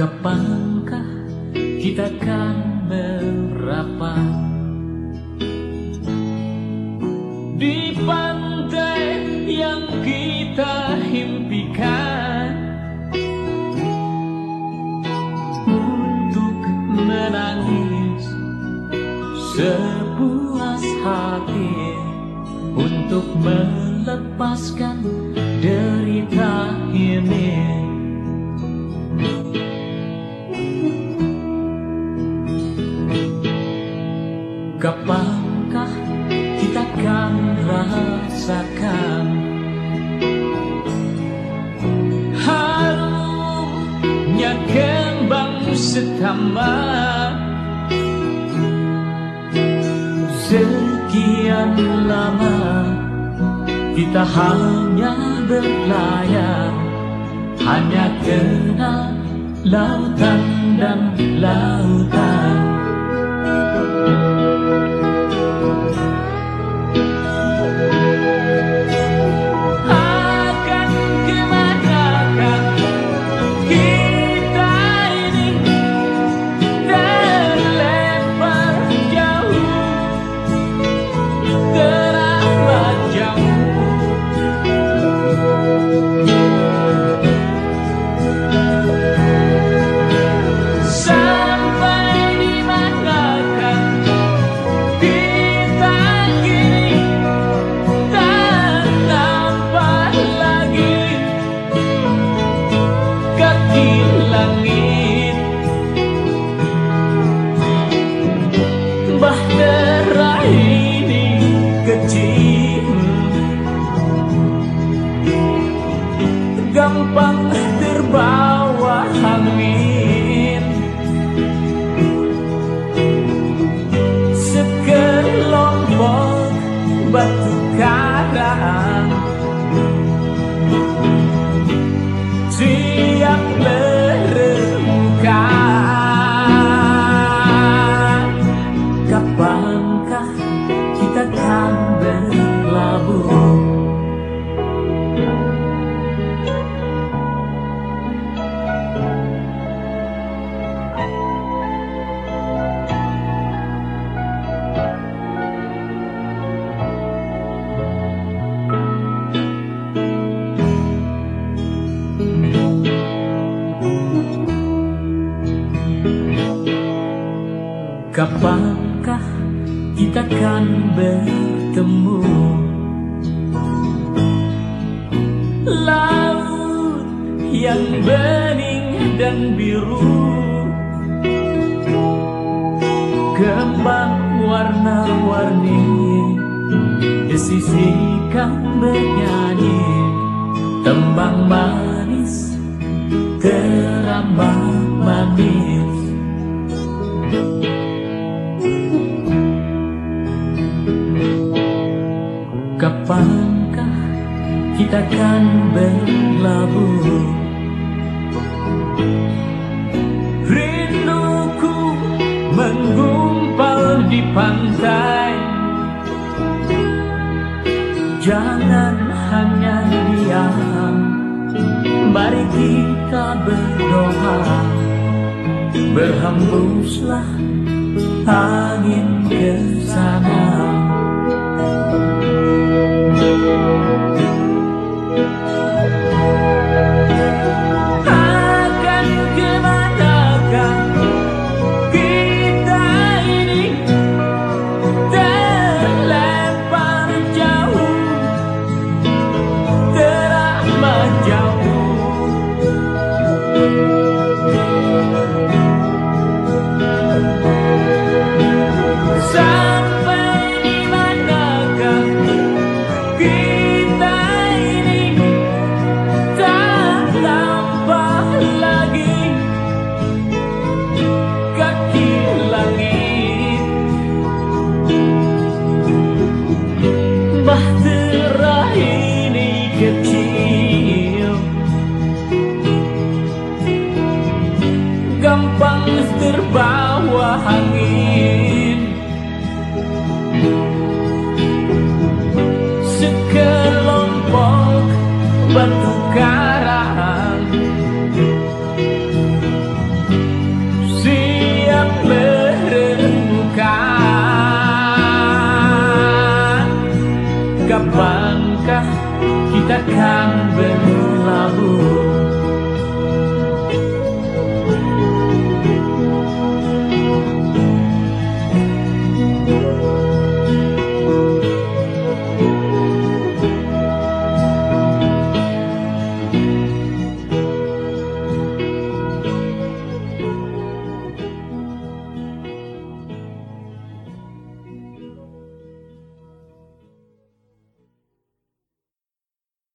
Kapankah kita akan merapat Di pantai yang kita impikan Untuk menangis sepuas hati. Untuk melepaskan derita ini. Kapankah kita akan rasakan? Harumnya kembang setaman Sekian lama kita hanya berlayar Hanya kenal lautan dan lautan Kapankah kita akan bertemu? Laut yang bening dan biru Kembang warna-warni Disisikan bernyanyi. Tembang manis Terambah manis Kapankah kita akan berlabuh? Rinduku menggumpal di pantai. Jangan hanya diam Mari kita berdoa. Berhembuslah angin ke sana gampang terbawa angin. Sekelompok batu karang. Siap merenungkan. Kapankah kita akan berlabuh?